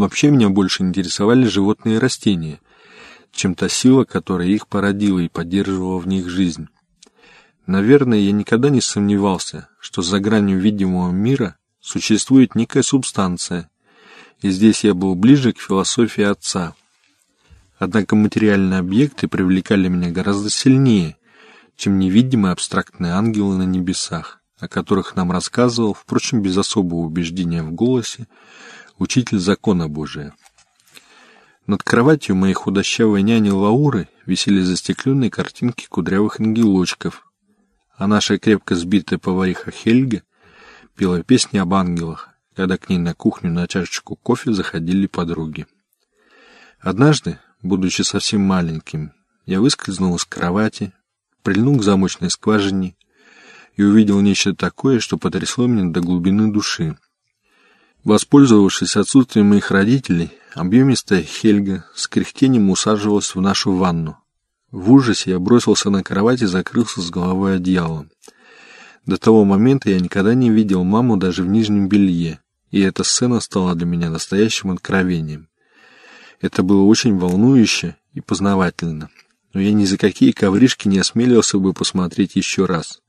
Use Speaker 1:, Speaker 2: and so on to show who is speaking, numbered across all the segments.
Speaker 1: Вообще меня больше интересовали животные и растения, чем та сила, которая их породила и поддерживала в них жизнь. Наверное, я никогда не сомневался, что за гранью видимого мира существует некая субстанция, и здесь я был ближе к философии отца. Однако материальные объекты привлекали меня гораздо сильнее, чем невидимые абстрактные ангелы на небесах, о которых нам рассказывал, впрочем, без особого убеждения в голосе, учитель закона Божия. Над кроватью моей худощавой няни Лауры висели застекленные картинки кудрявых ангелочков, а наша крепко сбитая повариха Хельга пела песни об ангелах, когда к ней на кухню на чашечку кофе заходили подруги. Однажды, будучи совсем маленьким, я выскользнул из кровати, прильнул к замочной скважине и увидел нечто такое, что потрясло меня до глубины души. Воспользовавшись отсутствием моих родителей, объемистая Хельга с кряхтением усаживалась в нашу ванну. В ужасе я бросился на кровать и закрылся с головой одеялом. До того момента я никогда не видел маму даже в нижнем белье, и эта сцена стала для меня настоящим откровением. Это было очень волнующе и познавательно, но я ни за какие ковришки не осмелился бы посмотреть еще раз.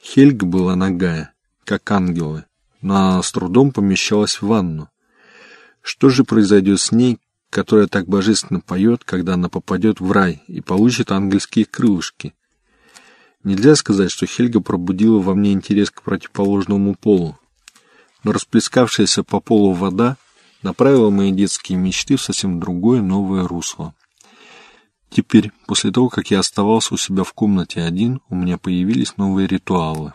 Speaker 1: Хельга была нагая, как ангелы, она с трудом помещалась в ванну. Что же произойдет с ней, которая так божественно поет, когда она попадет в рай и получит ангельские крылышки. Нельзя сказать, что Хельга пробудила во мне интерес к противоположному полу, но расплескавшаяся по полу вода направила мои детские мечты в совсем другое новое русло. Теперь, после того, как я оставался у себя в комнате один, у меня появились новые ритуалы.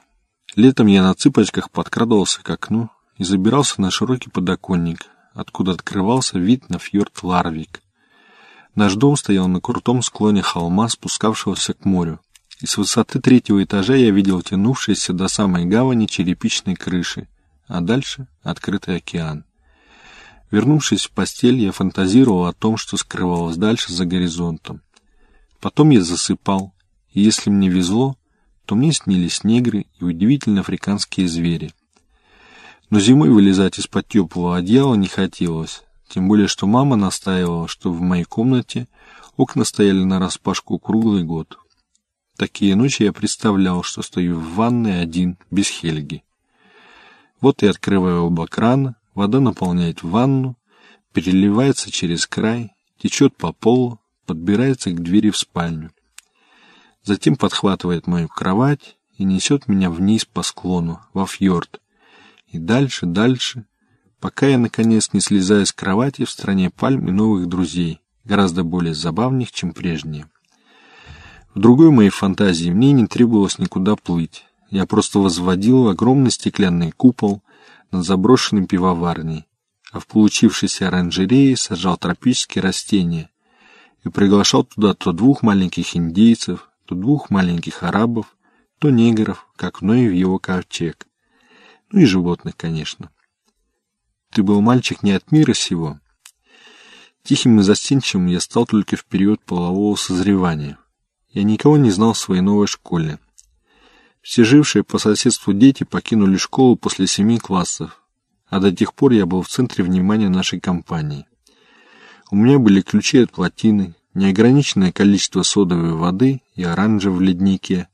Speaker 1: Летом я на цыпочках подкрадывался к окну и забирался на широкий подоконник, откуда открывался вид на фьорд Ларвик. Наш дом стоял на крутом склоне холма, спускавшегося к морю, и с высоты третьего этажа я видел тянувшиеся до самой гавани черепичной крыши, а дальше — открытый океан. Вернувшись в постель, я фантазировал о том, что скрывалось дальше за горизонтом. Потом я засыпал, и если мне везло, то мне снились негры и удивительно африканские звери. Но зимой вылезать из-под теплого одеяла не хотелось, тем более что мама настаивала, что в моей комнате окна стояли нараспашку круглый год. Такие ночи я представлял, что стою в ванной один, без Хельги. Вот и открываю оба крана, вода наполняет ванну, переливается через край, течет по полу, подбирается к двери в спальню. Затем подхватывает мою кровать и несет меня вниз по склону, во фьорд, и дальше, дальше, пока я, наконец, не слезаю с кровати в стране пальм и новых друзей, гораздо более забавных, чем прежние. В другой моей фантазии мне не требовалось никуда плыть. Я просто возводил огромный стеклянный купол над заброшенным пивоварней, а в получившейся оранжерее сажал тропические растения и приглашал туда то двух маленьких индейцев, то двух маленьких арабов, то негров, как в в его ковчег. Ну и животных, конечно. Ты был мальчик не от мира сего. Тихим и застенчивым я стал только в период полового созревания. Я никого не знал в своей новой школе. Все жившие по соседству дети покинули школу после семи классов, а до тех пор я был в центре внимания нашей компании. У меня были ключи от плотины, неограниченное количество содовой воды и оранжа в леднике,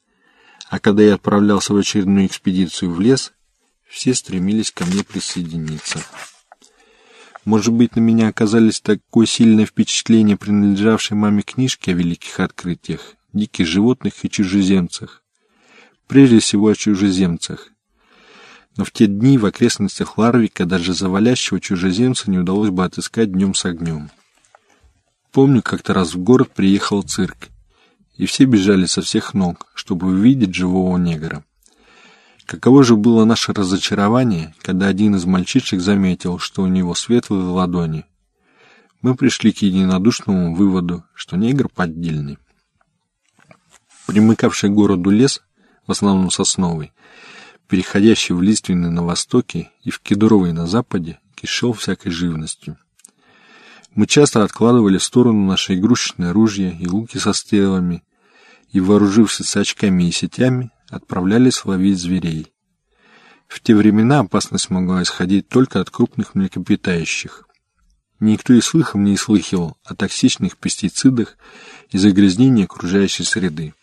Speaker 1: а когда я отправлялся в очередную экспедицию в лес, все стремились ко мне присоединиться. Может быть, на меня оказались такое сильное впечатление принадлежавшей маме книжки о великих открытиях, диких животных и чужеземцах. Прежде всего о чужеземцах. Но в те дни в окрестностях Ларвика даже завалящего чужеземца не удалось бы отыскать днем с огнем. Помню, как-то раз в город приехал цирк, и все бежали со всех ног, чтобы увидеть живого негра. Каково же было наше разочарование, когда один из мальчишек заметил, что у него светлые ладони. Мы пришли к единодушному выводу, что негр поддельный. Примыкавший к городу лес, в основном сосновый, переходящий в лиственный на востоке и в кедровый на западе, кишел всякой живностью. Мы часто откладывали в сторону наши игрушечные ружья и луки со стрелами, и, вооружившись очками и сетями, отправлялись ловить зверей. В те времена опасность могла исходить только от крупных млекопитающих. Никто и слыхом не слыхивал о токсичных пестицидах и загрязнении окружающей среды.